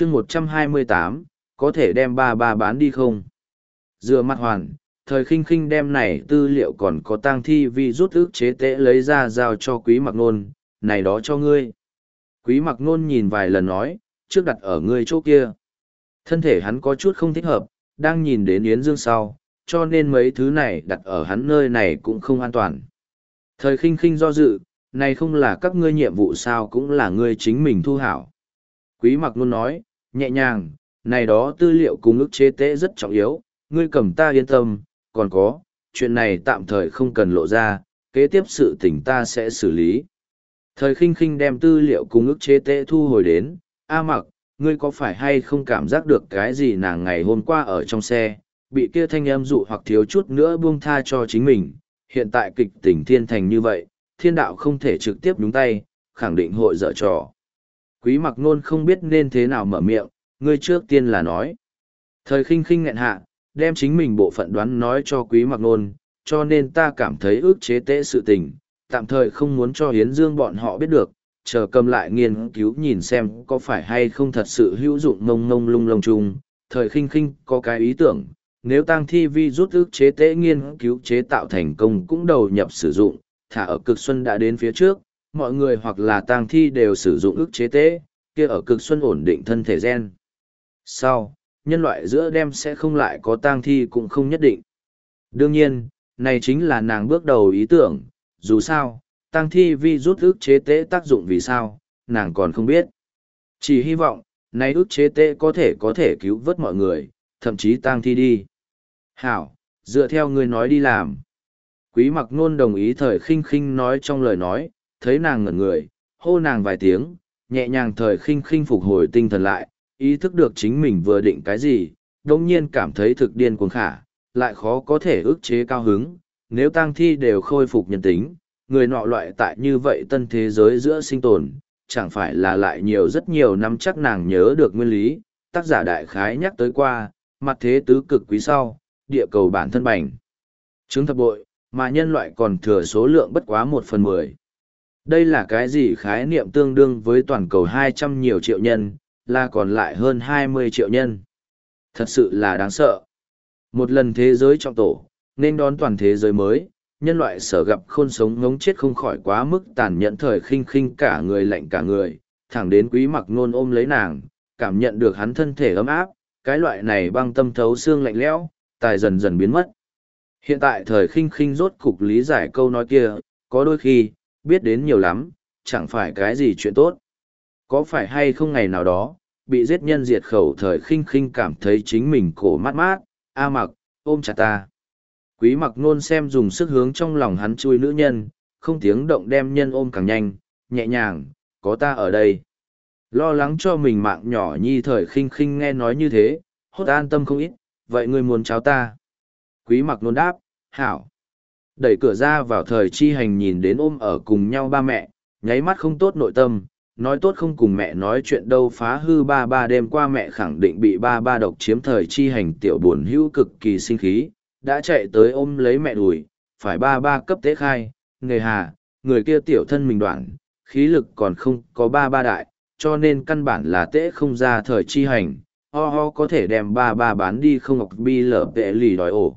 chương một trăm hai mươi tám, có thể đem ba ba bán đi không? Dựa mặt hoàn, thời khinh khinh đem này tư liệu còn có tang thi vi rút ước chế tễ lấy ra giao cho quý mặc nôn, này đó cho ngươi. Quý mặc nôn nhìn vài lần nói, trước đặt ở ngươi chỗ kia. Thân thể hắn có chút không thích hợp, đang nhìn đến yến dương sau, cho nên mấy thứ này đặt ở hắn nơi này cũng không an toàn. Thời khinh khinh do dự, này không là các ngươi nhiệm vụ sao cũng là ngươi chính mình thu hảo. Quý mặc nôn nói nhẹ nhàng này đó tư liệu cùng ức chế tế rất trọng yếu ngươi cầm ta yên tâm còn có, chuyện này tạm thời không cần lộ ra, kế tiếp sự tình ta sẽ xử lý. Thời khinh khinh đem tư liệu cùng ức chế tế thu hồi đến, A mặc, ngươi có phải hay không cảm giác được cái gì nàng ngày hôm qua ở trong xe, bị kia thanh âm dụ hoặc thiếu chút nữa buông tha cho chính mình, hiện tại kịch tình thiên thành như vậy, thiên đạo không thể trực tiếp nhúng tay, khẳng định hội dở trò. Quý mặc nôn không biết nên thế nào mở miệng, ngươi trước tiên là nói. Thời khinh khinh nghẹn hạ, đem chính mình bộ phận đoán nói cho quý mặc nôn, cho nên ta cảm thấy ước chế tế sự tình, tạm thời không muốn cho Hiến Dương bọn họ biết được, chờ cầm lại nghiên cứu nhìn xem có phải hay không thật sự hữu dụng ngông ngông lung lông chung, thời khinh khinh có cái ý tưởng, nếu tăng thi vi rút ước chế tế nghiên cứu chế tạo thành công cũng đầu nhập sử dụng, thả ở cực xuân đã đến phía trước, mọi người hoặc là tang thi đều sử dụng ước chế tế, kia ở cực xuân ổn định thân thể gen. Sau, nhân loại giữa đêm sẽ không lại có tang thi cũng không nhất định. Đương nhiên, này chính là nàng bước đầu ý tưởng, dù sao, tang thi vi rút ức chế tế tác dụng vì sao, nàng còn không biết. Chỉ hy vọng, này ức chế tế có thể có thể cứu vớt mọi người, thậm chí tang thi đi. Hảo, dựa theo người nói đi làm. Quý mặc nôn đồng ý thời khinh khinh nói trong lời nói, thấy nàng ngẩn người, hô nàng vài tiếng, nhẹ nhàng thời khinh khinh phục hồi tinh thần lại, ý thức được chính mình vừa định cái gì, đồng nhiên cảm thấy thực điên cuồng khả, lại khó có thể ức chế cao hứng, nếu tang thi đều khôi phục nhân tính, người nọ loại tại như vậy tân thế giới giữa sinh tồn, chẳng phải là lại nhiều rất nhiều năm chắc nàng nhớ được nguyên lý, tác giả đại khái nhắc tới qua, mặt thế tứ cực quý sau, địa cầu bản thân bành. Chứng thập bội, mà nhân loại còn thừa số lượng bất quá một phần mười. Đây là cái gì khái niệm tương đương với toàn cầu hai trăm nhiều triệu nhân, là còn lại hơn 20 triệu nhân. Thật sự là đáng sợ. Một lần thế giới trọng tổ, nên đón toàn thế giới mới, nhân loại sở gặp khôn sống ngống chết không khỏi quá mức tàn nhẫn thời khinh khinh cả người lạnh cả người, thẳng đến quý mặc nôn ôm lấy nàng, cảm nhận được hắn thân thể ấm áp, cái loại này băng tâm thấu xương lạnh lẽo, tài dần dần biến mất. Hiện tại thời khinh khinh rốt cục lý giải câu nói kia, có đôi khi, biết đến nhiều lắm, chẳng phải cái gì chuyện tốt. Có phải hay không ngày nào đó, bị giết nhân diệt khẩu thời khinh khinh cảm thấy chính mình cổ mát mát, a mặc, ôm chặt ta. Quý mặc nôn xem dùng sức hướng trong lòng hắn chui nữ nhân, không tiếng động đem nhân ôm càng nhanh, nhẹ nhàng, có ta ở đây. Lo lắng cho mình mạng nhỏ nhi thời khinh khinh nghe nói như thế, hốt an tâm không ít, vậy ngươi muốn cháu ta. Quý mặc nôn đáp, hảo. Đẩy cửa ra vào thời chi hành nhìn đến ôm ở cùng nhau ba mẹ, nháy mắt không tốt nội tâm, nói tốt không cùng mẹ nói chuyện đâu phá hư ba ba đêm qua mẹ khẳng định bị ba ba độc chiếm thời chi hành tiểu buồn hữu cực kỳ sinh khí, đã chạy tới ôm lấy mẹ đùi, phải ba ba cấp tế khai, nghề hà, người kia tiểu thân mình đoạn, khí lực còn không có ba ba đại, cho nên căn bản là tế không ra thời chi hành, ho ho có thể đem ba ba bán đi không ngọc bi lở tệ lì đòi ổ.